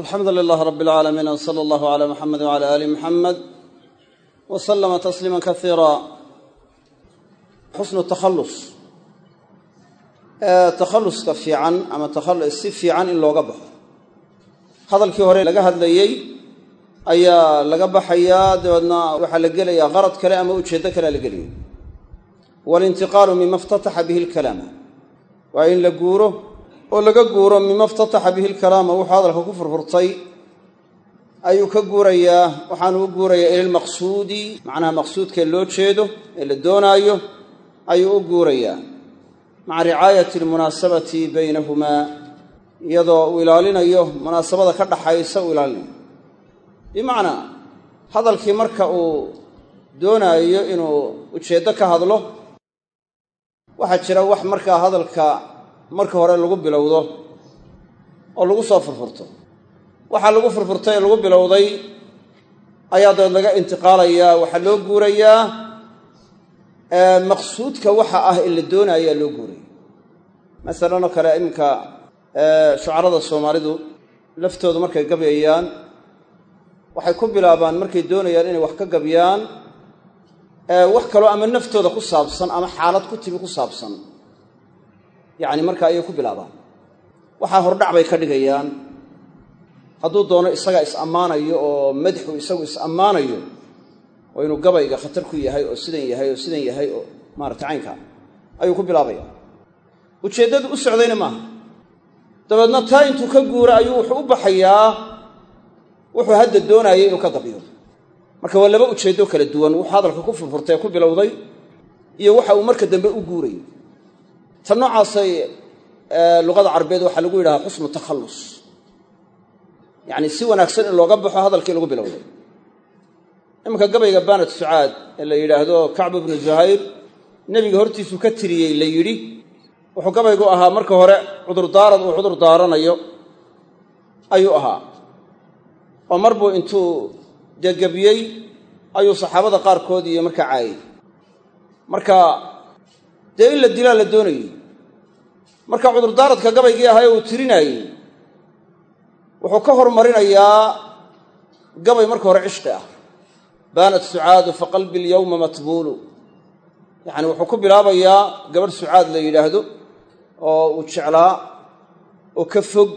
alxamdu lilaah rab alcaalamiin w sala allahu cala muxamed wcala aali muxamed wa salama tasliima kaiira xusnu takhallus. Takhalluska fiican ama si fiican in looga baxo. Hadalkii hore laga hadlayey ayaa laga baxayaa dabeedna waxaa la gelayaa qarad kale ama ujeeddo kalea la gelaya walintiqaalu mima iftataxa bihi lkalaama waa in la guuro oo laga guuro mima iftataxa bihi lkalaama wuxuu hadalka ku furfurtay. Ayuu ka guurayaa waxaanu u guurayaa ila lmaqsuudi macnaha maqsuudkee loo jeedo ee la doonaayo ayuu u guurayaa. Maca ricaayati almunaasabati baynahumaa iyadoo uu ilaalinayo munaasabada ka dhaxaysa uu ilaalinayo. Bimacnaa hadalkii marka uu doonaayo inuu ujeeddo ka hadlo waxaa jira wax markaa hadalka marka hore lagu bilowdo oo lagu soo furfurto. Waxaa lagu furfurtay lagu bilowday ayaa dabeed laga intiqaalayaa waxaa loo guurayaa maqsuudka waxa ah ee la doonaayaa loo guuraya masalan oo kale iminka shucarada soomaalidu laftoodu markay gabyayaan waxay ku bilaabaan markay doonayaan inay wax ka gabyaan wax kaloo ama naftooda ku saabsan ama xaalad ku timi ku saabsan yacni marka ayay ku bilaabaan. Waxaa hordhac bay ka dhigayaan. Hadduu doono isagaa is ammaanayo oo madxu isagu is ammaanayo oo inuu gabayga khatar ku yahay oo sidan yahay oo sidan yahay oo maarata caynkaa ayuu ku bilaabaya ujeeddadu u socdayna maaha. Dabeedna taa intuu ka guura ayuu wuxuu u baxayaa wuxuu hadda doonayay inuu ka gabyo marka waa laba ujeeddo kala duwan. Wuxuu hadalka ku furfurtay ku bilowday iyo waxa uu marka dambe u guurayay ta noocaasay luqada carabeed waxaa lagu yidhahaa xusnu takhallus. Yacni si wanaagsan in looga baxo hadalkii lagu bilowday. Iminka gabayga baanat sucaad ee la yidhaahdo kacbu bnu zuhayr nebiga hortiisuu ka tiriyey la yidhi wuxuu gabaygu ahaa marka hore cudurdaarad uu cudur daaranayo. Ayuu ahaa. Oo mar buu intuu degebiyey ayuu saxaabada qaarkood iyo markaa caayay marka dee in la dilaa la doonayey marka cudurdaaradka gabaygii ahaa ee uu tirinaayey wuxuu ka hormarinayaa gabay marka hore cishqi ah. Baanat sucaadu fa qalbi alyowma matbuulu. Yacani wuxuu ku bilaabayaa gabadh sucaad la yidhaahdo oo uu jeclaa oo ka fog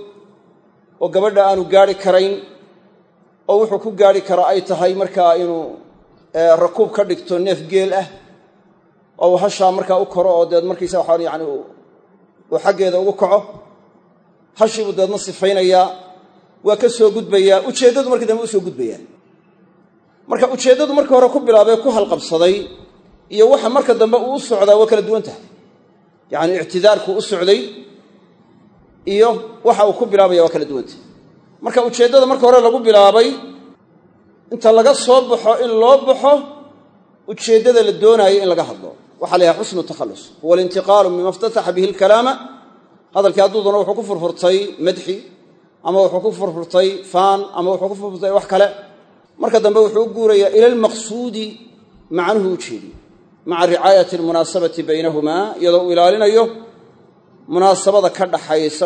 oo gabadha aanu gaadhi karayn oo wuxuu ku gaadhi kara ay tahay markaa inuu rakuub ka dhigto neef geel ah oo uu hashaa markaa u koro oo deed markiisa waxaan yani uu xaggeeda ugu kaco. Hashii buu deedna sifaynayaa waa ka soo gudbayaa. Ujeeddadu markii dambe u soo gudbayaa marka ujeeddadu markii hore ku bilaabay ku halqabsaday iyo waxa marka dambe uu u socdaa waa kala duwan tahay. Yacni ictidaarkuu u socday iyo waxa uu ku bilaabaya waa kala duwan tahay. Marka ujeeddada marka hore lagu bilaabay inta laga soo baxo in loo baxo ujeeddada la doonaayo in laga hadlo waxaa la yahay xusnu takhallus. Huwa alintiqaalu mima iftataxa bihi alkalaama. Hadalkii hadduu doono wuxuu ku furfurtay madxi ama wuxuu ku furfurtay faan ama wuxuu ku furfurtay wax kale. Marka dambe wuxuu u guurayaa ila almaqsuudi macnuhu u jeediy maca ricaayati almunaasabati baynahumaa iyadoo uu ilaalinayo munaasabada ka dhaxaysa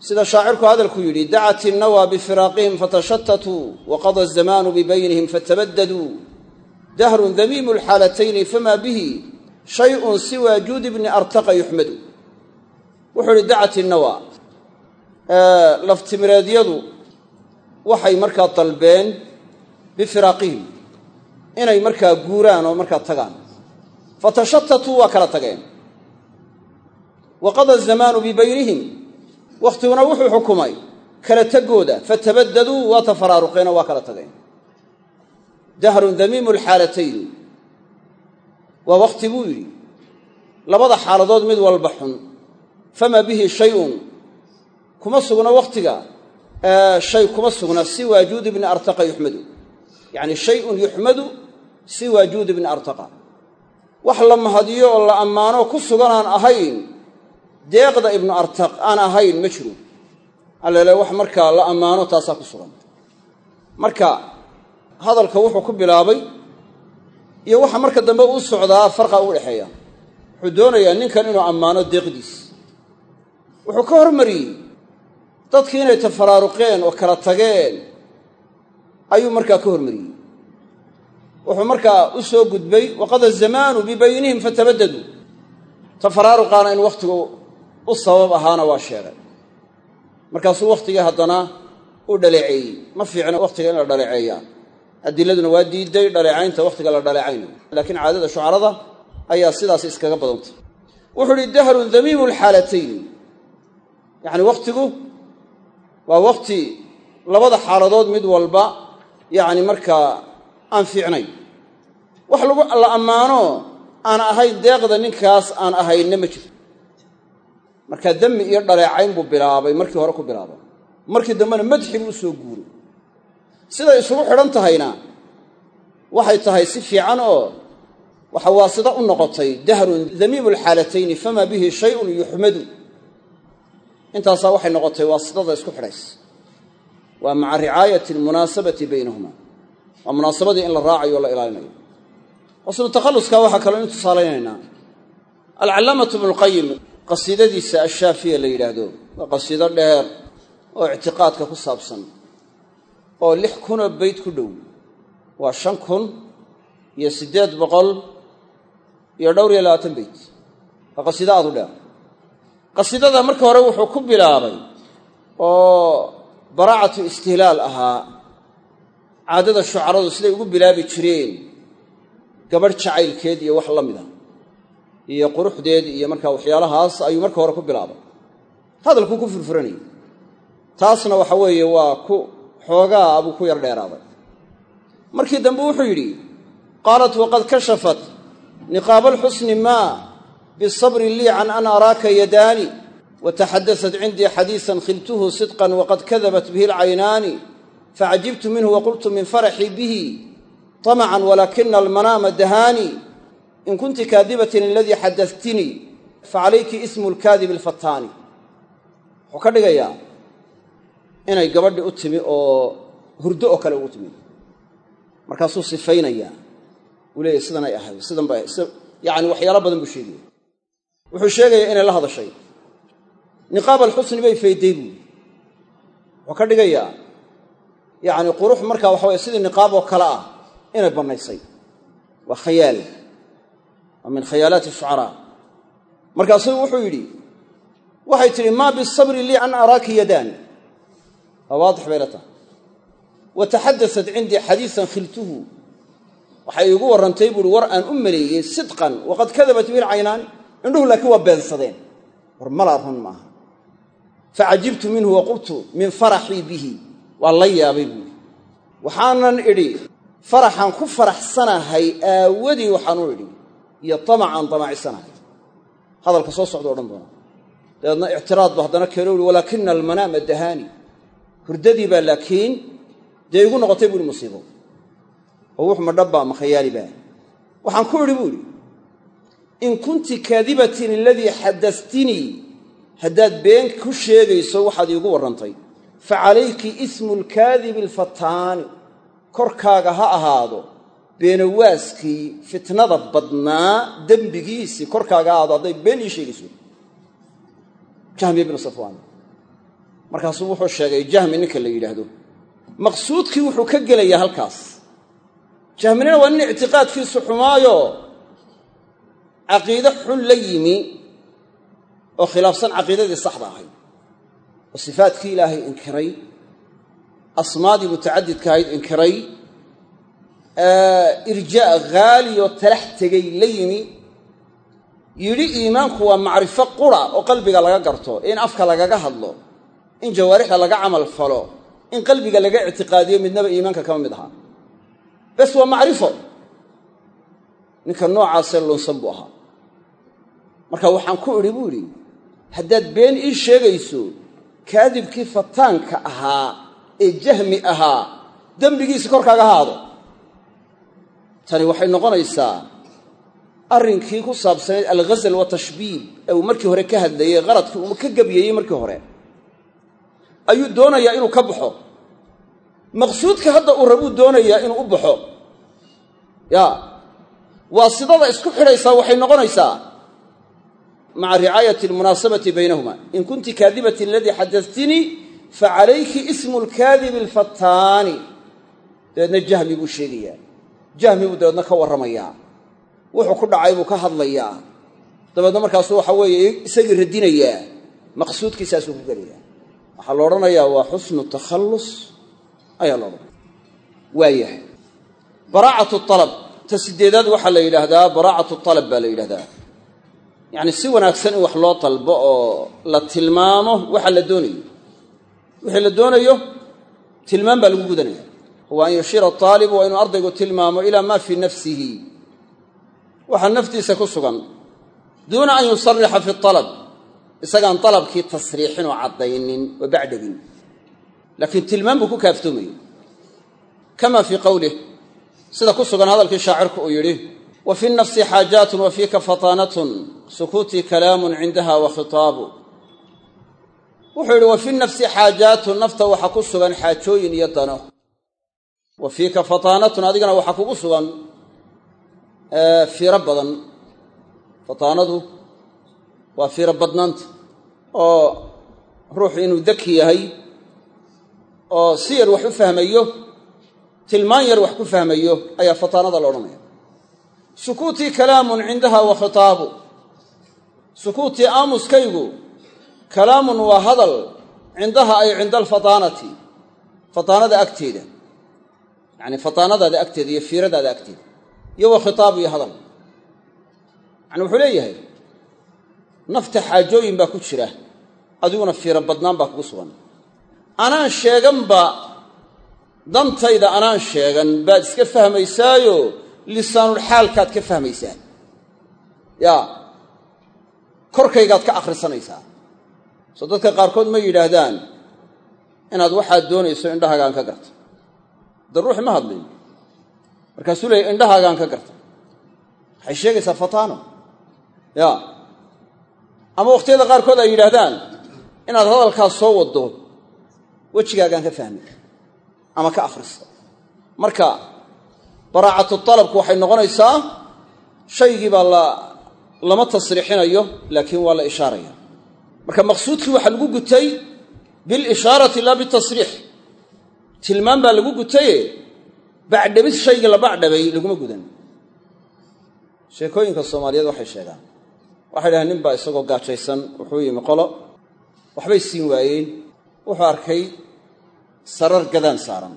sida shaacirku hadalku yidhi dacat innawaa bifiraaqihim fatashatatuu waqada azamaanu bibaynihim fatabadaduu dahrun damiimu lxaalatayni fama bihi shayun siwa juudi bni artaqa yuxmadu. Wuxuu ihi dacat innawaa laftimireedyadu waxay markaa dalbeen bifiraaqihim inay markaa guuraan oo markaa tagaan. Fatashatatuu waa kala tageen. Waqada azamaanu bibaynihim wakhtiguna wuxuu xukumay kala tegooda fatabadaduu waa tafaraaruqeenoo waa kala tageen dahrun damiimu lxaalatayni waa wakhti buu yidhi labada xaaladood mid walba xun. Fama bihi shayun. Kuma sugna wakhtiga shay kuma sugna siwa juudi bni artaqa yuxmadu. Yacni shayun yuxmadu siwa juudi bni artaqa. Wax la mahadiyo oo la ammaano ku suganaan ahayn deeqda ibnu artaq aan ahayn ma jiro. Allele wax markaa la ammaano taasaa ku sugan. Marka hadalka wuxuu ku bilaabay iyo waxa marka dambe uu socdaa farqa u dhexeeya. Wuxuu doonayaa ninkan inuu ammaano deeqdiis. Wuxuu ka hormariyey dadkii inay tafaraaruqeen oo kala tageen ayuu markaa ka hormariyey. Wuxuu markaa u soo gudbay waqada zamaanu bibaynihim fatabadaduu tafaraaruqaana in wakhtigu u sabab ahaana waa sheegay. Markaasuu wakhtigii haddana u dhaleeceeyey ma fiicna wakhtiga in la dhaleeceeyaa. Adiladuna waa diiday dhaleecaynta wakhtiga la dhaleecaynayo laakiin caadada shucarada ayaa sidaas iskaga badantay. Wuxuu uhi dahrun damiimu lxaalatayn yacni wakhtigu waa wakhti labada xaaladood mid walba yacni markaa aan fiicnayn. Wax lagu la ammaano aan ahayn deeqda ninkaas aan ahaynna ma jiro markaa demi iyo dhaleecayn buu bilaabay markii hore ku bilaabay markii dambena madxi buu u soo guuray. Siday isugu xidhan tahayna waxay tahay si fiican oo waxa waasida u noqotay dahrun damiimu lxaalatayni famaa bihi shayun yuxmadu. Intaasaa waxay noqotay waasidada isku xidhays. Waa maca ricaayati almunaasabati baynahuma. Waa munaasabadii in la raacayo la ilaalinayo. Wasnu takhalluska waxaa kaloo in tusaalaynaynaa alcallaamatu ibnulqayim qasiidadiisa ashaafiya la yidhaahdo waa qasiido dheer oo ictiqaadka ku saabsan oo lix kunoo beyt ku dhow. Waa shan kun iyo siddeed boqol iyo dhowr iyo labaatan beyt waa qasiido aad u dheer. Qasiidada marka hore wuxuu ku bilaabay oo baraacatu istihlaal ahaa caadada shucaradu siday ugu bilaabi jireen gabadh jacaylkeed iyo wax la mid a iyo quruxdeed iyo markaa waxyaalahaas ayuu marka hore ku bilaabay. Hadalkuu ku furfuranayay taasna waxa weeye waa ku xoogaa abuu ku yar dheeraaday. Markii dambe wuxuu yidhi qaalat waqad kashafat niqaaba alxusni maa bisabri lii can an araaka yadaani wataxadasat cindii xadiisan khiltuhu sidqan waqad kadabat bihi alcaynaani facajibtu minhu waqultu min faraxii bihi طamcan walakina almanaama dahaani in kunti kaadibatin aladii xadatinii facalayki ismu lkaadib alfataani wuxuu ka dhigayaa inay gabadhi u timi oo hurdo oo kale ugu timi markaasuu sifaynayaa uu leeyahy sidan ay ahayd sidan ba yani waxyaalo badan buu sheegaya wuxuu sheegayaa inay la hadashay niqaab alxusni bay fayday buui wuxuu ka dhigayaa yacni qurux markaa waxa weye sidii niqaab oo kale ah inay bannaysay waa khayaal waa min khayaalaati shucaraa markaasuu wuxuu yidhi waxay tidhi maa bisabri lii an araaki yadaani waa waadix bay la tahay. Wa taxadasat cindii xadiisan khiltuhu. Waxay iigu warrantay buuhi war aan u maleeyey sidqan waqad kadabat bihi alcaynaani indhuhu laakiin waa beensadeen. War malaa run maaha. Facajibtu minhu wa qultu min faraxii bihi. Waa la yaabay buuhi waxaanan idhi faraxaan ku faraxsanahay aawadii waxaan u idhi iyo tamacaan damacisanahay hadalka soo socda o dhan doona dabeedna ictiraad ba haddana keeno uhi walaakina almanaama dahaani hurdadii baa laakiin dee igu noqotay buuhi musiibo oo wux ma dhabbaa ma khayaali baa. Waxaan ku idhi buu idhi in kunti kaadibatin aladii xadastinii haddaad been ku sheegayso waxaad iigu warrantay fa calayki ismu lkaadibi alfataani korkaaga ha ahaado beenawaaskii fitnada badnaa dembigiisii korkaaga ha ahaado hadday been ii sheegayso jahmi bnu safwaan markaasuu wuxuu sheegay jahmi ninka la yidhaahdo maqsuudkii wuxuu ka gelayaa halkaas. Jahminina waa nin ictiqaadkiisu xumaayo. Caqiide xun la yimi oo khilaafsan caqiidadii saxda ahayd oo sifaatkii ilaahay inkiray. Asmaadii mutacadidka ahayd inkiray irjaa haali oo talax tegay la yimi. Yidhi iimaanku waa macrifo qura oo qalbiga laga garto in afka lagaga hadlo in jawaarixda laga camal falo in qalbiga laga ictiqaadiyo midnaba iimaanka kama mid ahaa bes waa macrifo. Ninka noocaasee lunsan buu ahaa. Marka waxaan ku idhi buu idhi haddaad been ii sheegayso kaadibkii fataanka ahaa ee jahmi ahaa dembigiisi korkaaga haado tani waxay noqonaysaa arrinkii ku saabsanayd alghazal watashbiib ee uu markii hore ka hadlayey qaradkii uu ka gebyeeyey markii hore. Ayuu doonayaa inuu ka baxo. Maqsuudka hadda uu rabuu doonayaa inuu u baxo. Ya waa sidada isku xidhaysaa waxay noqonaysaa maca ricaayati almunaasabati baynahuma. In kunti kaadibati aladii xadadtinii facalayki ismu lkaadibi alfataani dabeedna jahmi buu sheegayaa jahmi buu dabeedna ka warramayaa wuxuu ku dhacay buu ka hadlayaa dabeedna markaasu waxa weeye isagii radinayaa maqsuudkiisaasuu ku gelayaa waxaa la odhanayaa waa xusnu takhallus ayaa la odhanaya waayahay baraacatu alab ta sideedaad waxaa la yidhaahdaa baraacatu alab baa la yidhahdaa yacni si wanaagsan in wax loo dalbo oo la tilmaamo waxa la doonayo. Wixii la doonayo tilmaam baa lagu gudanaya huwa an yushiira aalibu waa inuu ardaygu tilmaamo ilaa maa fii nafsihi. Waxa naftiisa ku sugan duuna an yusarixa fi alab isagaan dalabkii tasriixin oo caddaynin oo bacdhegin laakiin tilmaam buu ku kaaftoomayey kama fii qowlih sida ku sugan hadalkii shaacirku uu yidhi wa fi nafsi xaajaatun wa fiika fataanatun sukuutii kalaamun cindaha wa wa fiika fataanatun adigana waxaa kugu sugan fiiro badan. Fataanadu waa fiiro badnaanta oo ruuxu inuu daki yahay oo si yar wax u fahmayo tilmaan yar wax ku fahmayo ayaa fataanada la odhanaya. Sukuutii kalaamun cindaha wa khitaabu. Sukuutii aamuskaygu kalaamun waa hadal cindaha ay cinda alfataanati fataanada agteeda yacni fataanadaada agteeda iyo fiiradaada agteeda iyo wa khitaabu iyo hadal. Yacni wuxuu leeyahay nafta xaajooyin baa ku jira adiguna fiiro badnaan baa kugu sugan. Anaan sheeganba dantayda anaan sheegan baad iska fahmaysaayo lisaanulxaalkaad ka fahmaysaa. Yaa korkaygaad ka akhrisanaysaa. Soo dadka qaarkood ma yidhaahdaan inaad waxaad doonayso indhahaagaan ka garta da ruuxi ma hadlayn markaasuu leeyay indhahaagaan ka garta. Waxay sheegaysaa fataano. Ya. Ama wakhtiyada qaarkood ay yidhaahdaan inaad hadalkaas soo waddo wejigaagaan ka fahmay ama ka akhrista marka baraacatu talabku waxay noqonaysaa shaygii baa la lama tasriixinayo laakiin waa la ishaaraya marka maqsuudkii waxaa lagu gutay bilishaarati laa bitasriix tilmaan baa lagu gutaye? Bacdhabis shaygii la bacdhabay laguma gudan. Sheekooyinka soomaaliyeed waxay sheegaan. Waxay dhahaan nin baa isagoo gaajaysan wuxuu yimi qolo. Waxbay siin waayeen. Wuxuu arkay sarar gadaan saaran.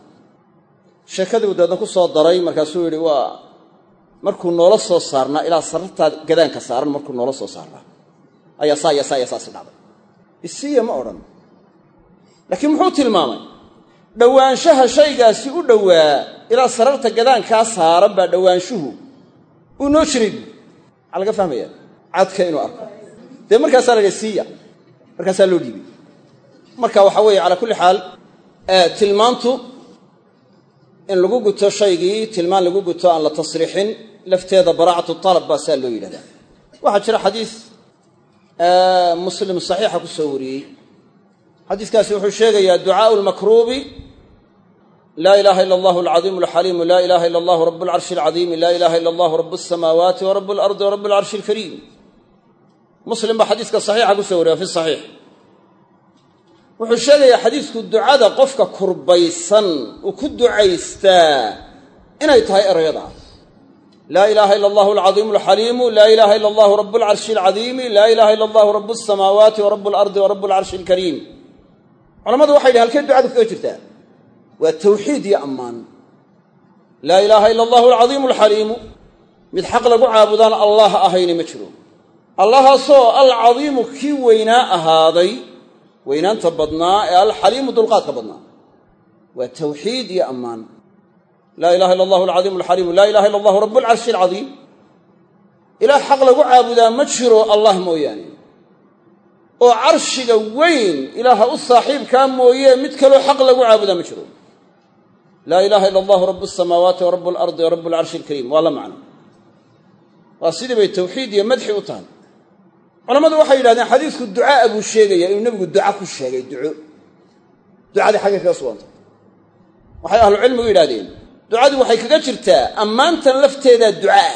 Sheekadii buu dabeedna ku soo daray markaasuu yidhi waa markuu noola soo saarnaa ilaa sarartaa gadaanka saaran markuu noola soo saarnaa. Ayaa saa ya saa ya saasi dhacday. Isiya ma odhan. Laakiin muxuu tilmaamay dhowaanshaha shaygaasi u dhowaa ilaa sararta gadaankaa saaran baa dhowaanshuhu. Uu noo jiray buu maxaa laga fahmaya cadka inuu arko. Dee markaasaa la yidhi siiya. Markaasaa loo dhiibay. Marka waxaa weeye calaa kulli xaal tilmaantu in lagu guto shaygii tilmaan lagu guto aan la tasriixin lafteeda baraacatu talab baa saa loo yidhahdaa. Waxaa jira xadiis muslim saxiixa ku soo wariyey. Xadiiskaasi wuxuu sheegayaa ducaau lmakruubi laa ilaaha ila allahu alcadiimu alxaliimu laa ilaha ila allahu rabu alcarshi alcadiimi laa ilaha ila allahu rabu alsamaawaati wa rabu alardi wa rabu alcarshi alkariim muslim baa xadiiska saxiixa ku soo wariya fi saxiix. Wuxuu sheegayaa xadiisku ducada qofka kurbaysan uu ku ducaystaa inay tahay erayada. Laa ilaaha ila allahu alcadiimu alxaliimu laa ilaha ila allahu rabu alcarshi alcadiimi laa ilaha ila allahu rabu alsamaawaati wa rabu alardi wa rabu alcarshi alkariim culamadu waxay yidhi halkee ducadu kaga waa tawxiid iyo ammaan. Laa ilaaha ila allahu alcadiimu alxaliimu mid xaq lagu caabudaan allah ahayni ma jiro. Allahaasoo alcadiimu kii weynaa ahaaday weynaanta badnaa ee alxaliimu dulqaadka badnaa. Waa tawxiid iyo ammaan. Laa ilaha illa allahu alcadiimu alxaliimu laa ilaha illa allahu rabu alcarshi alcadiim. Ilaah xaq lagu caabudaa ma jiro allah mooyaane. Oo carshiga weyn ilaaha u saaxiibkaa mooye mid kaloo xaq lagu caabudaa ma jiro laa ilaha illa allahu rabu asamaawaati wa rabu alardi wa rabu alcarshi alkariim waa la macno. Waa sidii bay tawxiid iyo madxi u tahay. Culammadu waxay yidhahdeen xadiisku ducaa buu sheegaya inuu nebigu duca ku sheegay duco. Ducadii xaggay kaga sugantay waxay ahlucilmigu yidhahdeen ducadu waxay kaga jirtaa ammaantan lafteedaa ducaah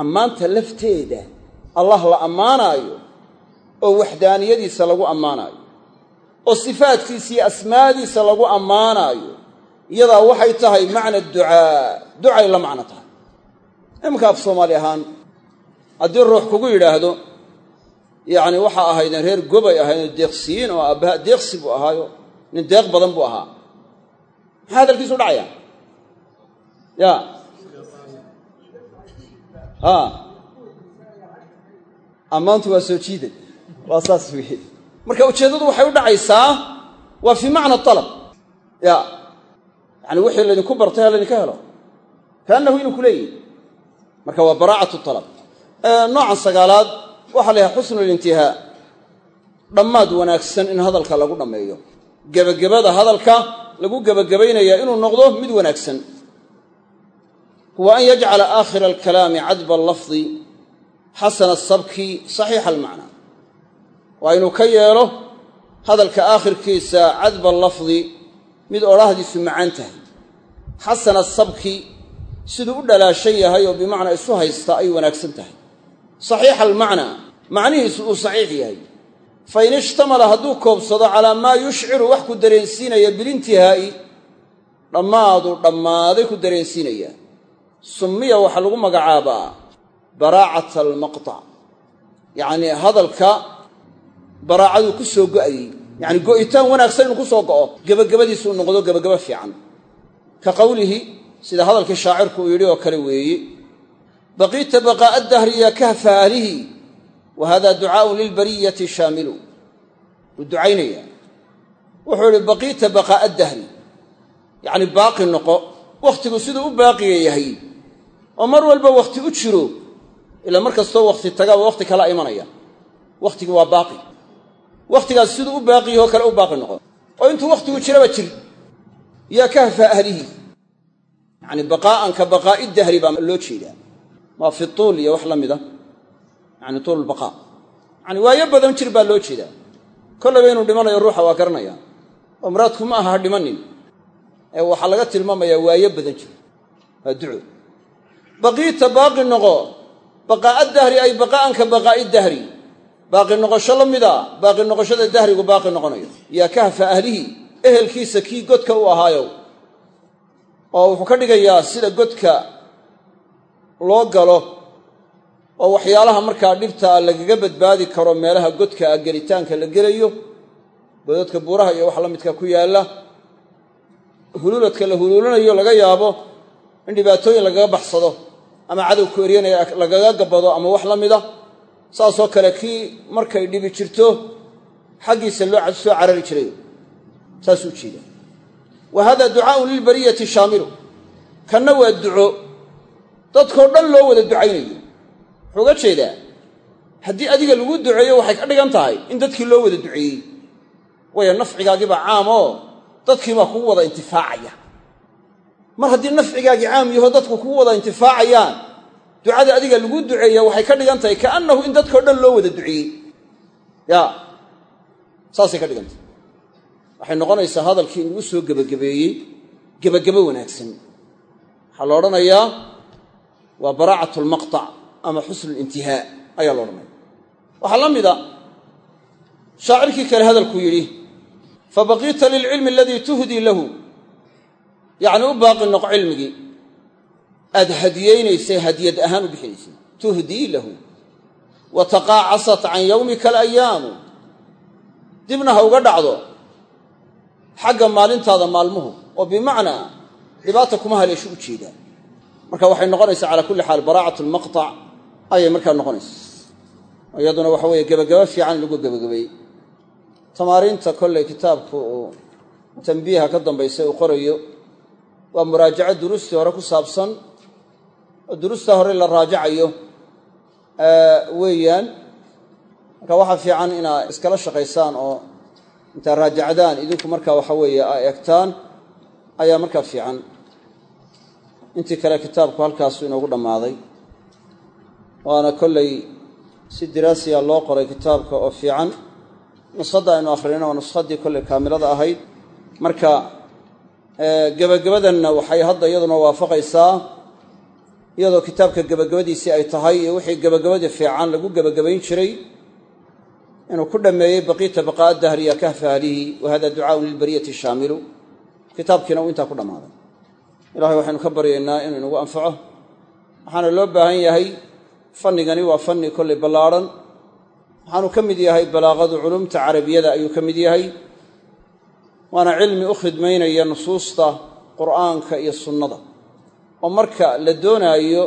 ammaanta lafteeda allah la ammaanaayo oo waxdaaniyadiisa lagu ammaanaayo oo sifaadkiisa iyo asmaadiisa lagu ammaanaayo iyadaa waxay tahay macna ducaa. Ducay la macno tahay. Imanka af soomaali ahaan haddii ruux kugu yidhaahdo yacni waxaa ahaydeen reer gobay ahaydeen deeqsiyiin oo aabbaha deeqsi buu ahaayo nin deeq badan buu ahaa. Maxaa hadalkiisu dhacaya? Ya. Ammaantu waa soo jiiday. Waa saas weeye. Marka ujeeddadu waxay u dhacaysaa waa fii macna alab ya yani wixii laydinku bartay ha laydinka helo. Kaannahu inuu ku leeyihi marka waa baraacatu alab noocan sagaalaad waxaa la yahay xusnu lintihaa dhammaad wanaagsan in hadalka lagu dhammeeyo. Gebagabada hadalka lagu gebagabaynaya inuu noqdo mid wanaagsan. Huwa an yajcala aakhira alkalaami cadba allafdi xasana asabki saxiixa almacnaa waa inuu ka yeelo hadalka aakhirkiisa cadba allafdi mid odhahdiisu macaan tahay. Xasana asabki siduu u dhalaashan yahay oo bimacnaa isu haysta ay wanaagsan tahay. Saxiixa almacnaa macnihiisu uu saxiix yahay. Fa in ishtamala hadduu koobsado calaa maa yushciru wax ku dareensiinaya bilintihaa'i dhammaaduu dhammaaday ku dareensiinaya. Summiya waxaa lagu magacaabaa baraacata almaqtac yacnii hadalka baraacaduu ku soo go'ayey yacni go'itaan wanaagsan inuu ku soo go'o gebagabadiisu uu noqdo gebagabo fiican. Ka qowlihi sida hadalkii shaacirku uu yidhi oo kale weeye baqiita baqaa'a dahri ya kahfa ahlihi wa hada ducaa'un lilbariyati shaamilu. Wuu ducaynaya wuxuu ihi baqiita baqaa'a dahri. Yacni baaqi noqo wakhtigu siduu u baaqiga yahay oo mar walba wakhti u jiro ilaa mar kastoo wakhti tagaba wakhti kala imanaya. Wakhtigu waa baaqi wakhtigaas siduu u baaqi yahoo kale u baaqi noqo oo intuu wakhtigu jiraba jir yaa kahfa ahlihi. Yacni baqaa'an ka baqaa'i dahri baa loo jeedaa. Waa fi tuul iyo wax la mida yani tuul lbaqaa yani waayo badan jir baa loo jeedaa. Kollayba inuu dhimanayo ruuxa waa garanaya. Oo muraadku ma aha ha dhimanin. Ee waxaa laga tilmaamayaa waayo badan jir. Waa duco. Baqiita baaqi noqo. Baqaa'a dahri ay baqaa'anka baqaa'i dahri baaqi noqosho la mida. Baaqi noqoshada dahrigu baaqi noqonayo. Yaa kahfa ahlihi ehelkiisa kii godka u ahaayow. Oo wuxuu ka dhigayaa sida godka loo galo oo waxyaalaha markaa dhibtaa lagaga badbaadi karo meelaha godka ah gelitaanka la gelayo godadka buuraha iyo wax la midka ku yaalla. Huluuladka la huluulanayo laga yaabo in dhibaatooyin lagaga baxsado ama cadowku eryanaya lagaga gabbado ama wax la mida saasoo kale kii markay dhibi jirto xaggiisa loo soo carari jiray. Saasuu jeeda. Wa hada ducaaun lilbariyati shaamilu kanna waa duco. Dadkoo dhan loo wada ducaynayo wuxuu uga jeedaa haddii adiga lagu duceeyo waxay ka dhigan tahay in dadkii loo wada duceeyey. Waayo nafcigaagiibaa caam oo dadkiibaa kugu wada intifaacaya. Mar haddii nafcigaagii caam yaho dadku kugu wada intifaacayaan ducada adiga lagu duceeya waxay ka dhigan tahay kaannahu in dadkao dhan loo wada duceeyey ya. Saasay ka dhigan tahay waxay noqonaysaa hadalkii in lagu soo gebagabeeyey gebagabo wanaagsan. Waxaa la odhanayaa waa baraacat lmaqtac ama xusnu lintihaa ayaa la odhanaya. Waxaa la mida shaacirkii kale hadalkuu yidhi fabaqiita lilcilmi aladii tuhdii lahu. Yacni u baaqi noq cilmigii aad hadiyeynaysay hadiyad ahaan u bixinaysay tuhdii lahu wa taqaacasat can yowmika alayaamu dibna ha uga dhacdo. Xagga maalintaada maalmuhu. Oo bimacnaa dhibaata kuma haleesho u jeedaa marka waxay noqonaysaa calaa kulli xaal baraacat lmaqtac ayay markaa noqonaysa iyaduna waxa weeye gebagabo fiican lagu gebagabeeyey tamaariinta kolley kitaabku uu tambiiha ka dambaysay uu qorayo waa muraajaco duruustii hore ku oo duruustaa hore la raajacayo weeyaan marka waxaa fiican inaa iskala shaqaysaan oo intaa raajacdaan idinku markaa waxa weeye aa eegtaan ayaa markaa fiican. Intii kale kitaabku halkaasu inoogu dhammaaday. Waana kolley si diraasiya loo qoray kitaabka oo fiican. Nuskhadda aynu akrinayna waa nuskhaddii kolley kaamilada ahayd. Marka gebagabadanna waxay hadda iyaduna waafaqaysaa iyadoo kitaabka gebagabadiisii ay tahay iyo wixii gebagabadii fiican lagu gebagabayn jiray inuu ku dhammeeyey baqiita baqaa'a dahriya kahfa ahlihi wa ducaaun lilbariyati shaamilu. Kitaabkiina uu intaa ku dhammaaday. Ilahay waxaynu ka baryaynaa inuu inagu anfaco. Waxaana loo baahan yahay fannigani waa fanni kollay ballaadhan waxaanu ka mid yahay balaaqadu culumta carabiyada ayuu ka mid yahay. Waana cilmi u khidmaynaya nusuusta qur'aanka iyo sunnada oo marka la doonaayo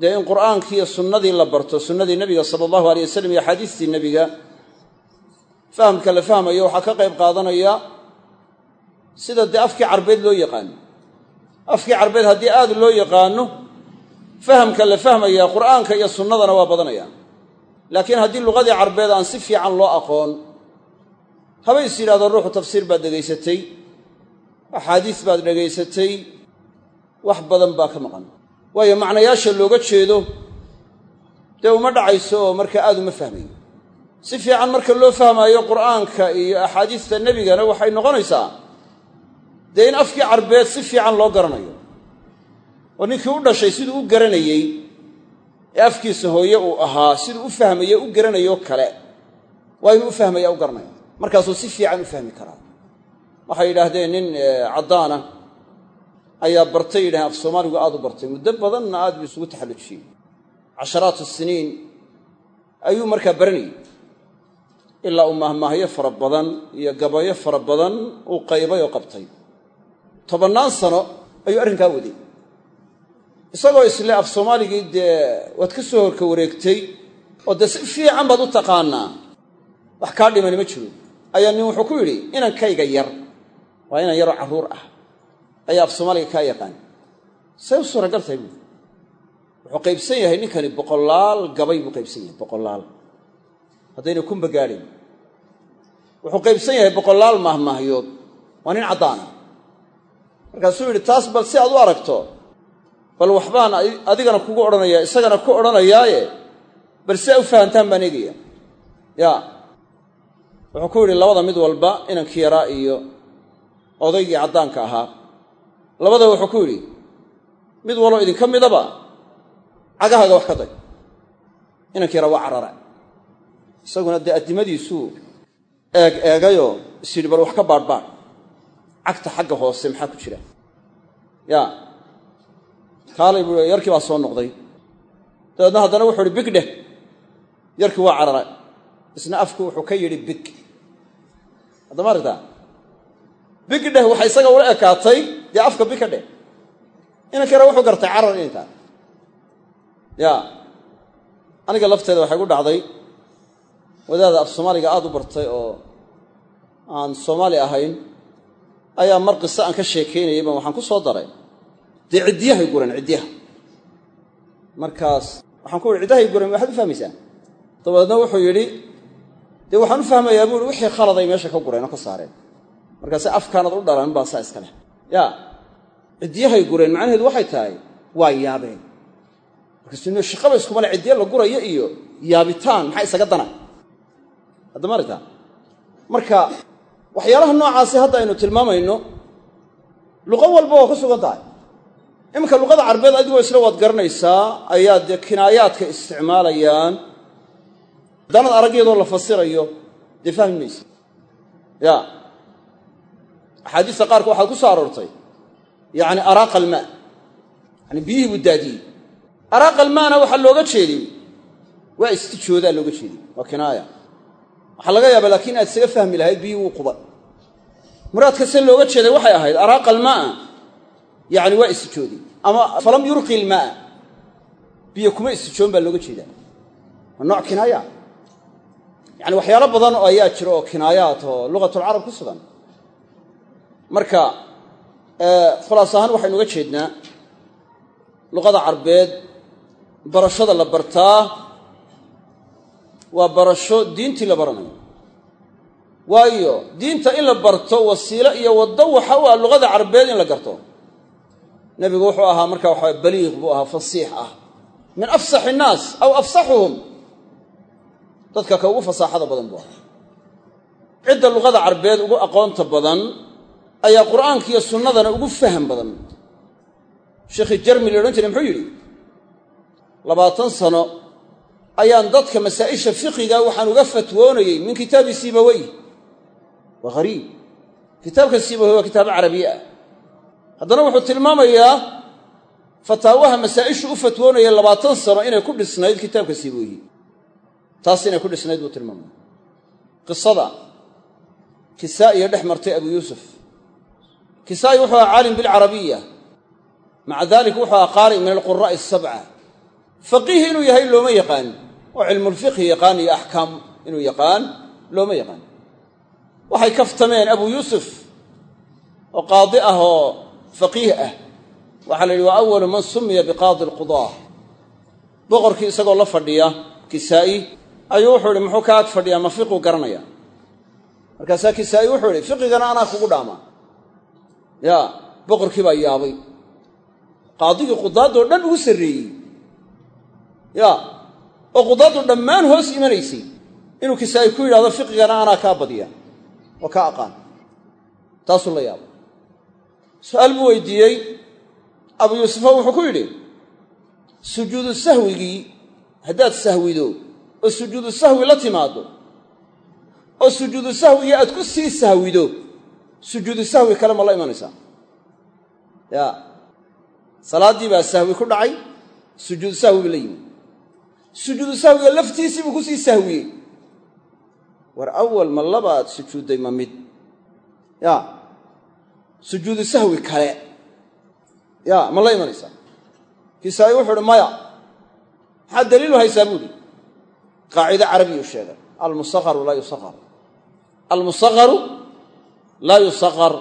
dee in qur'aankii iyo sunnadii la barto sunnadii nebiga sala allahu aleyh wasalam iyo axaadiistii nebiga fahamka la fahmayo waxaa ka qayb qaadanaya sida dee afkii carbeed loo yaqaano. Afkii carbeed haddii aad loo yaqaano fahamka la fahmaya qur'aanka iyo sunnadana waa badanaya. Laakiin haddii luqadii carbeed aan si fiican loo aqoon haba is yidhahdo ruuxu tafsiir baad dhegaysatay axaadiis baad dhegaysatay wax badan baa ka maqan. Waayo macnayaasha looga jeedo dee uma dhacayso oo marka aad uma fahmayo si fiican marka loo fahmaayo qur'aanka iyo axaadiista nebigana waxay noqonaysaa dee in afkii carbeed si fiican loo garanayo. Oo ninkii u dhashay siduu u garanayey ee afkiisa hooye uu ahaa siduu u fahmaye u garanayo kale. Waa inuu u fahmaya u garanaya markaasuu si fiican u fahmi karaa. Waxay yidhaahdeen nin caddaana ayaa bartay yidhahdeen af soomaaligu aad u bartay. muddo badanna aad buu isugu taxallujiyey casharaatu siniin ayuu markaa baranayey. Ilaa uu mahmaahyo fara badan iyo gabayo fara badan uu qaybay oo qabtay. Tobannaan sano ayuu arrinkaa waday. Isagoo isle af soomaaligii dee waad ka soo horka wareegtay oo dee si fiican baad u taqaanaa wax kaa dhimani ma jiro. Ayaa nin wuxuu ku yidhi inankayga yar waa inan yaroo carruur ah ayaa af soomaaliga kaa yaqaan. Say u suuragal tahay buui wuxuu qaybsan yahay ninkani boqolaal gabay buu qaybsan yahay boqolaal. Haddayna kunba gaadhayn wuxuu qaybsan yahay boqolaal mahmaahyood waa nin caddaana. Markaasuu yidhi taas bal si aad u aragto bal waxbaan adigana kugu odhanayaa isagana ku odhanayaaye bal si ay u fahantaan baan eegaya ya wuxuu ku yidhi labada mid walba inankii yaraa iyo odaygii caddaanka ahaa labada wuxuu ku yidhi mid waloo idinka midaba cagahaaga wax ka day inankii yaraa waa carara. Isaguna dee addimadiisuu eeg eegayoo is bal wax ka baadhbaadh cagta xagga hoose maxaa ku jira? Ya kaalay buu yarkii baa soo noqday. Dabeedna haddana wuxuu ihi big dheh. Yarkii waa cararay isna afku wuxuu ka yidhi big. Haddama aragtaa? Big dheh waxay isaga ula ekaatay dee afka big ka dheh. Inanka yara wuxuu gartay carar inay tahay ya aniga lafteeda waxay gu dhacday wadaada af soomaaliga aad u bartay oo aan soomaali ahayn ayaa mar qiso aan ka sheekaynayay baan waxaan ku soo daray. Dee ciddiyahay guran ciddiyaha. Markaas waxaan ku uhi ciddahay guran waxaad u fahmaysaa? Dabeedna wuxuu yidhi dee waxaan u fahmayaa buuhi wixii khaladay meesha ka gureen oo ka saareen. Markaase afkaanad u dhalan baa saa iska leh ya. Ciddiyahay gureen macnaheedu waxay tahay waa yaabeen. Markaasuu shaqaba iskuma le ciddiya la gurayo iyo yaabitaan maxaa isaga dana? Haddama aragtaa? Marka waxyaalaha noocaasi hadda aynu tilmaamayno luqo walba waa ku sugan tahay. Iminka luqada carbeed adigoo isla waad garanaysaa ayaa dee kinaayaadka isticmaalayaan. Danad aragyadoo la fasirayo dee fahmi maysa ya axaadiista qaarka waxaad ku soo aroortay yacni araaqa almaa. Yani biyihii buu daadiyey. Araaqa almaana waxaa looga jeediy waa istijoodaa looga jeediy waa kinaaya. Waxaa laga yaaba laakiin aad isaga fahmi lahayd biyii wuu quba. Muraadka se looga jeeday waxay ahayd araaqa almaa yani waa istijoodi ama falam yurqi ilmaa biyo kuma istijoon baa looga jeedaa. Waa nooc kinaaya. Yani waxyaalo badan ayaa jira oo kinaayaat oo lugatulcarab ku sugan marka khulaas ahaan waxaynu uga jeednaa luqada carbeed barashada la bartaa waa barasho diintii la baranayo. Waayo diinta in la barto wasiilo iyo waddo waxa u luqada carbeed in la garto. Nebigu wuxuu ahaa marka waxa baliiq buu ahaa fasiix ah. Min afsax innaas aw afsaxuhum. Dadka ka ugu fasaaxada badan buu ahaa. Cidda luqada carbeed ugu aqoonta badan ayaa qur'aanka iyo sunnadana ugu faham badan. Sheekhii jarmi la odhan muxuu yidhi labaatan sano ayaan dadka masaa'isha fiqiga waxaan uga fatwoonayey min kitaabi sibawey waa hariib kitaabka sibawey waa kitaabo carabiye ah. Haddana wuxuu tilmaamayaa fataawaha masaa'ishu u fatwoonaya labaatan sano inay ku dhisnayd kitaabka sibaweyhi taas inay ku dhisnayd buu tilmaamaya qisada kisaa'iyo dhex martay abu yuusuf kisaa'i wuxuu ahaa caalim bilcarabiya. Maca dalik wuxuu ahaa qaari min alquraa'i asabca faqiih inuu yahay looma yaqaan oo cilmulfiqhi yaqaan iyo axkaam inuu yaqaan looma yaqaan. Waxay kaftameen abu yuusuf oo qaadi ah oo faqiih ah. Waxaa la yidhi waa awalu man sumiya biqaadi alqudaa. Boqorkii isagoo la fadhiya kisaa'i ayuu wuxuu ihi muxuu ka ag fadhiyaa? Ma fiquu markaasaa kisaa'i wuxuu idhi fiqigana anaa kugu dhaama ya boqorkii baa yaabay. Qaadigii qudaadoo dhan ugu sarreeyey. Ya oo qudaaddu dhammaan hoos imanaysay. Inuu kisaa'i ku yidhahdo fiqigana anaa kaa badiya. Oo kaa aqaan. Taasuu la yaabay. Su'aal buu weydiiyey. Abu yuusufo wuxuu ku yidhi sujuudu sahwigii haddaad sahwido oo sujuudu sahwi la timaaddo oo sujuudu sahwigii aad ku sii sahwido sujuudu sahwi kale ma la imanaysaa. Ya. Salaaddii baa sahwi ku dhacay sujuudu sahwi ba la yimi sujuudu sahwiga laftiisii buu ku sii sahwiyey. War awal ma labaad sujuudday ma mid. Ya. Sujuudu sahwi kale. Ya ma la imanaysaa. Kisaa'i wuxuu uhi maya maxaad daliilu haysaa? buuhi qaacido carabiyuu sheegay almusaqaru laa yusaqar almusaqaru laa yusaqar.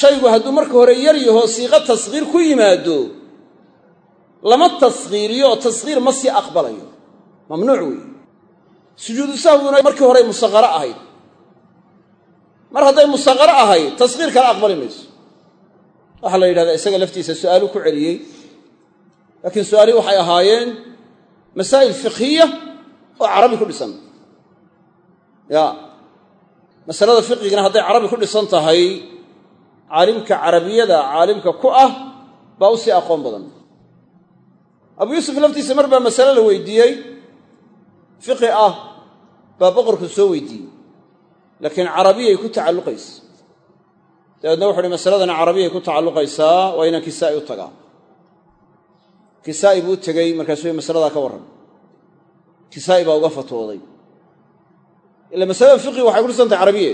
Shaygu hadduu marka hore yar yaho siiqo taskhiir ku yimaado lama taskhiiriyo oo taskhiir ma sii aqbalayo. Mamnuuc weeye. Sujuudu sahwiguna markii horey musaqaro ahayd. Mar hadday musaqaro ahayd taskhiir kale aqbali mayso. Waxaa la yidhahdaa isaga laftiisa su'aalu ku celiyey. Laakiin su'aalihii waxay ahaayeen masaa'il fiqhiya oo carabi ku dhisan. Ya masalada fiqigana hadday carabi ku dhisan tahay caalimka carabiyada caalimka ku ah baa u sii aqoon badan. Abu yuusuf laftiisa mar baa masale la weydiiyey fiqi ah baa boqorku soo weydiiyey laakiin carabiyay ku tacalluqaysa. Dabeedna wuxu uhi masaladana carabiyay ku tacalluqaysaa waa inaan kisaa'i u tagaa. Kisaa'i buu u tegey markaasuu masaladaa ka warran. Kisaa'i baa uga fatwooday ila masalada fiqi waxay ku dhisan tahay carabiye.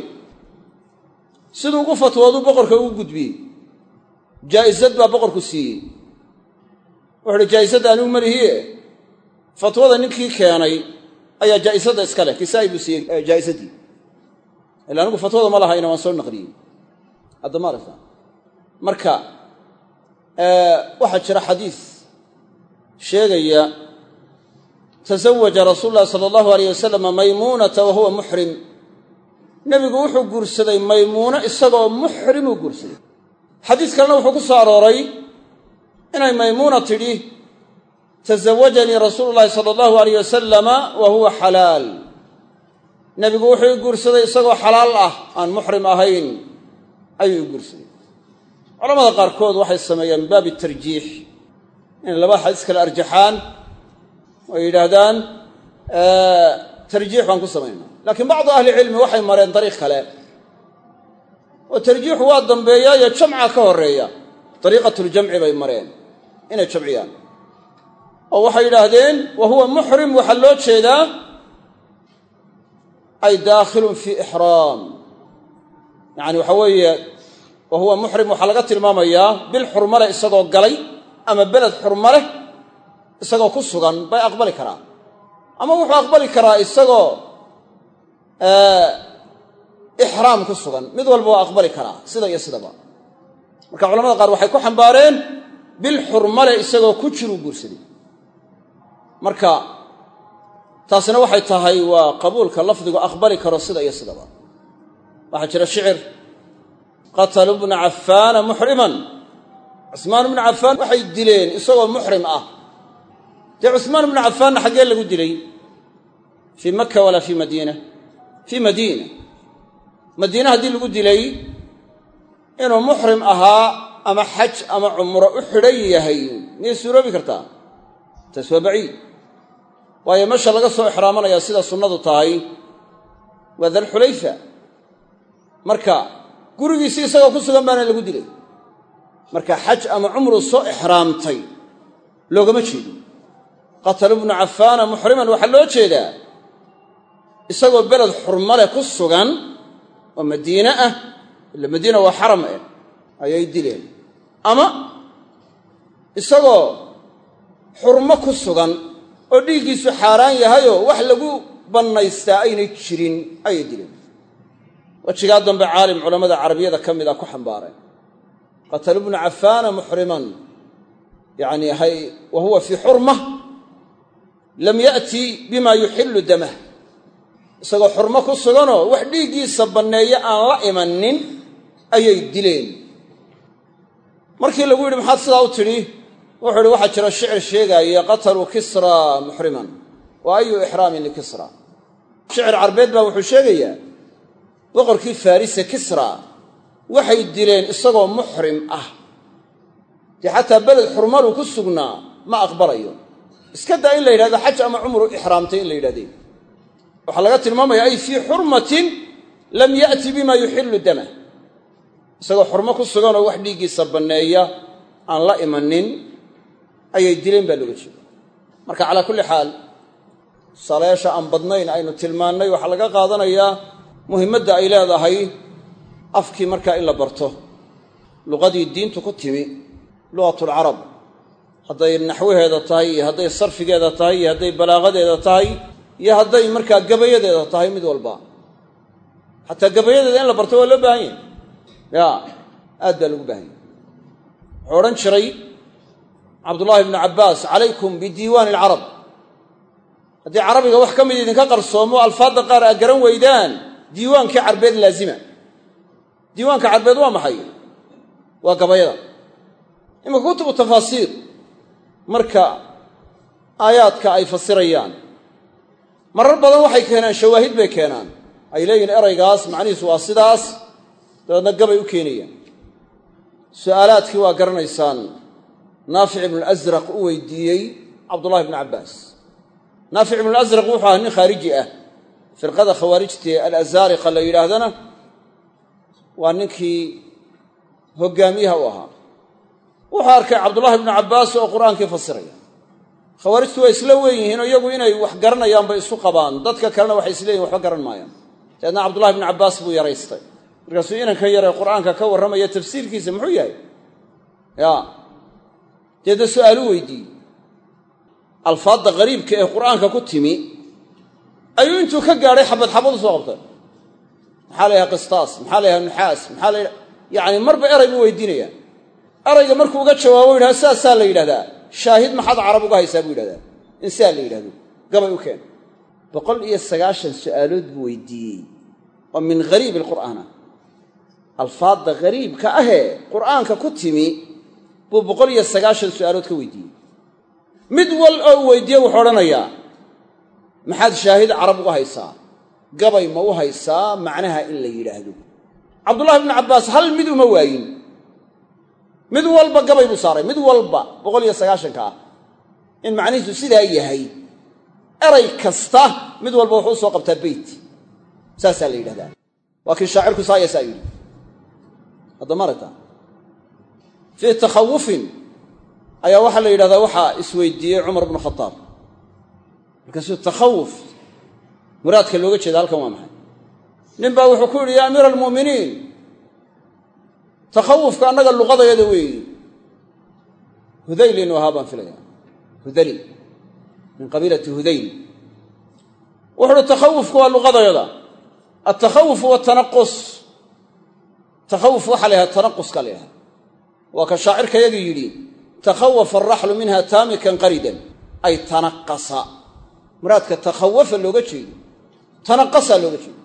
Siduu ugu fatwooduu boqorka ugu gudbiyey jaa'isad baa boqorku siiyey. Wuxu uhi jaa'isadda anigu malihiie fatwada ninkii keenay ayaa jaa'isadda iska leh kisaa'i buu siiyey jaa'isaddii ila anigu fatwada ma lahayna waan soo naqliyey. Hadda ma aragta. Marka waxaa jira xadiis sheegaya tasawaja rasuulu llahi sala allahu alayh wasalam maymuunata wa huwa muxrim nebigu wuxuu guursaday maymuuno isagoo muxrimuu guursaday. Xadiis kalena wuxuu ku soo arooray inay maymuuna tidhi tasawajanii rasuulu llahi sala allahu alayh wasalama wa huwa xalaal. Nebigu wuxuu i guursaday isagoo xalaal ah aan muxrim ahayn ayuu i guursaday. Culamada qaarkood waxay sameeyaan baabi tarjiix inay laba xadiis kale arjaxaan oo yidhaahdaan tarjiix baan ku samaynaa laakiin bacdu ahlicilmi waxay mareen dariiq kale. Oo tarjiixu waa dambeeya iyo jamca ka horreeya dariiqatuljamci bay mareen. Inay jamciyaan. Oo waxay yidhaahdeen wa huwa muxrim waxaa loo jeedaa ay daakhilun fii ixraam yacani waxa weeye wa huwa muxrim waxaa laga tilmaamayaa bil xurma leh isagoo galay ama beled xurma leh isagoo ku sugan bay aqbali karaa ama wuxuu aqbali karaa isagoo ixraam ku sugan. Mid walba waa aqbali karaa sida iyo sidaba. Marka culamada qaar waxay ku xambaareen bil xurmale isagoo ku jiruu guursaday marka taasina waxay tahay waa qabuulka lafdigu aqbali karo sida iyo sidaba. Waxaa jira shicir qatalu bna cafaana muxriman cusmaan bnu cafaan waxay dileen isagoo muxrim ah dee cusmaan bnu cafaanna xaggee lagu dilay fii makka walaa fii madiina? Fii madiina. Madiine haddii lagu dilay inuu muxrim ahaa ama xaj ama cumro u xidhan yahay. Miyay suuroobi kartaa taas waa baciid. Waayo meesha laga soo ixraamanayaa sida sunnadu tahay waa dalxulayfa marka gurigiisii isagoo ku sugan baana lagu dilay. Marka xaj ama cumru soo ixraamtay loogama jeedo qatalu bnu cafaana muxriman waxaa loo jeedaa isagoo beled xurmale ku sugan oo madiine ah ila madiina waa xaram eh ayay dileen. Ama isagoo xurmo ku sugan oo dhiiggiisu xaaraan yahayoo wax lagu bannaystaa aynay jirin ayay dileen. Wejigaa dambe caalim culammada carabiyada ka mida ku xambaareen. Qatalu bnu cafaana muxriman yacni hay wa huwa fii xurma lam ya'ti bima yuxillu damah isagoo xurmo ku suganoo wax dhiiggiisa banneeya aan la imanin ayay dileen. Markii lagu yidhi maxaad sidaa u tidhi? Wuxuu ihi waxaa jira shicir sheegaaya qataluu kisra muxriman wa ayu ixraamin likisra shicir carbeed baa wuxuu sheegayaa boqorkii farrise kisra waxay dileen isagoo muxrim ah. Dee xataa beled xurmaluu ku sugnaa ma aqbalayo iska daa in la yidhahdo xaj ama cumru ixraamtay in la yidhahdee waxaa laga tilmaamaya ay fii xurmatin lam ya'ti bima yuxillu damah isagoo xurmo ku suganoo wax dhiiggiisa banneeya aan la imanin ayay dileen baa looga jeeda marka calaa kulli xaal saleesha aan badnayn aynu tilmaannay waxaa laga qaadanayaa muhimmadda ay leedahay afkii markaa in la barto. Luqadii diintu ku timi lugatulcarab hadday naxwaheeda tahay iyo hadday sarfigeeda tahay iyo hadday balaaqadeeda tahay iyo hadday markaa gabayadeeda tahay mid walba. Xataa gabayadeeda in la barto waa loo baahan yahy ya aad baa lagu baahan yahy wuxuu odhan jiray cabdullaahi bnu cabbaas calaykum bidiiwaani alcarab haddii carabiga wax ka mid idinka qarsoomo alfaadda qaar aad garan weydaan diiwaankii carbeed laazima. Diiwaanka carbeed waa maxay? Waa gabayada. Imanka kutubu tafaasiir marka aayaadka ay fasirayaan marar badan waxay keenaan shawaahid bay keenaan. Ay leeyihiin eraygaas macnihiisu waa sidaas dabeedna gabay u keenayaan. Su'aalaadkii waa garanaysaan naafic ibnulasraq u weydiiyey cabdullahi bnu cabbaas naafic ibnulasraq wuxuu ahaa nin khaariji ah. Firqada khawaarijtae alazaariqa la yidhaahdana waa ninkii hoggaamiyaha u ahaa wuxuu arkay cabdullahi ibnu cabbaas oo qur'aankii fasiraya. Khawaarijtu waa isla weyn yihiinoo iyagu inay wax garanayaan bay isu qabaan. Dadka kalena waxay isleeyihin waxba garan maayaan. Dabeedna cabdullahi ibnu cabbaas buu yaraystay. Markaasuu inankan yaree qur'aanka ka warramaya tafsiirkiisa muxuu yahay? Ya. Deedna su'aalu weydiiyey alfaadda qariibka ee qur'aanka ku timi ayuu intuu ka gaadhay xabad xabad u soo qabtay. Maxaa la yhaha qistaas? Maxaa la yhaha nuxaas? Maxaa la yacni marba eray buu weydiinaya erayga markuu uga jawaabo yidhahdo saasaa la yidhahdaa. Shaahid maxaad carab uga haysaa? buu yidhahdaa. In sidaa la yidhahdo. Gabay u keen. Boqol iyo sagaashan su'aalood buu weydiiyey. Oo min hariibi alqur'aana alfaadda hariibka ahee qur'aanka ku timi buu boqol iyo sagaashan su'aalood ka weydiiyey. Mid wal oo u weydiiye wuxuu odhanayaa maxaad shaahid carab uga haysaa? Gabay ma u haysaa? Macnaha in la yidhaahdo. Cabdullahi bnu cabbaas hal mid uma waayin mid walba gabay buu saaray. Mid walba boqol iyo sagaashanka ah. In macnihiisu sidaa yahay eray kasta mid walba wuxuu u soo qabtaa beyt. Saasaa la yidhahdaa. Waa kii shaacirku saayasaa yidhi. Hadda maragta fii takhawufin ayaa waxaa la yidhahdaa waxaa isweydiiyey cumar bnu khataab. Markaasuu takhawuf muraadka looga jeeda halkan waa maxay? Nin baa wuxuu ku yidhi yaa amiira almu'miniin takhawufka annaga luqadayada weeyi hudayl inuu ahaa baan filaya hudali min qabiilati hudayl. Wuxu uhi takhawufku waa luqadayada. Altakhawuf huwa tanaqus takhawuf waxaa la yhaha tanaquska la yhaha waa ka shaacirka yagii yidhi takhawafa araxlu minha taamikan qaridan ay tanaqasa. Muraadka takhawafa looga jeedo. Tanaqasaa looga jeedo.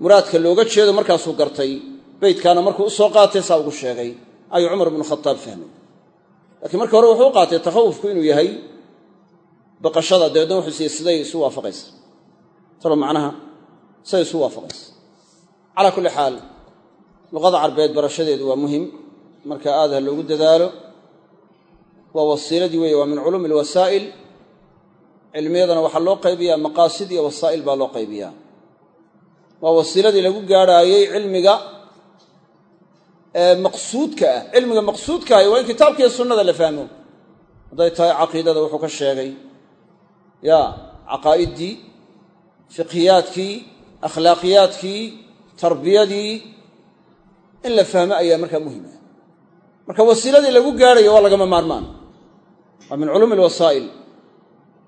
Muraadka looga jeedo markaasuu gartay beydkaana markuu u soo qaatay saa ugu sheegay ayuu cumar bnu khataab fahmay. Laakiin markii hore wuxuu u qaatay takhawufku inuu yahay baqashada dabeedna wuxuu siiyey siday isu waafaqaysa. Talo macnaha siday isu waafaqaysa. Calaa kulli xaal luqada carbeed barashadeedu waa muhiim. Marka aad ha loogu dadaalo waa wasiiladii weeye waa min culuumi alwasaa'il. Cilmiyadana waxaa loo qaybiyaa maqaasid iyo wasaa'il baa loo qaybiyaa. Waa wasiiladii lagu gaadhaayey cilmiga maqsuudka ah cilmiga maqsuudka ahi waa in kitaabka iyo sunnada la fahmo. Hadday tahay caqiidada wuxuu ka sheegay ya caqaa'iddii fiqhiyaadkii akhlaaqiyaadkii tarbiyadii in la fahmo ayaa markaa muhima marka wasiiladii lagu gaadhayo waa lagama maarmaan. Waa min culuumi alwasaa'il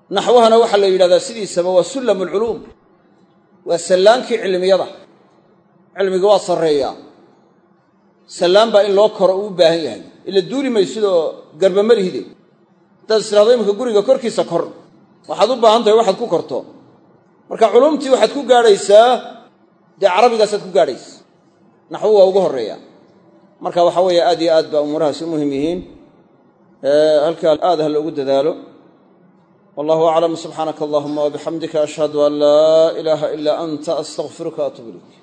naxwahana waxaa la yidhahdaa sidiisaba waa sullamu alculuum waa sallaankii cilmiyada. Cilmiga waa sarreeyaa sallaan baa in loo koro uu u baahan yahay. Ila duuli maysidoo garbamalihide haddaad israado iminka guriga korkiisa kor. Waxaad u baahan tahay waxaad ku korto. Marka culumtii waxaad ku gaadhaysaa dee carabigaasaad ku gaadhaysa. Naxwu waa ugu horreeya. Marka waxaa weeye aad iyo aad baa umuurahaasi u muhiim yihiin. Halkaa aad ha loogu dadaalo. Wallahu aclam subxaanaka allahuma wabixamdika ashhadu an laa ilaaha ilaa anta astaqfiruka atub ilayk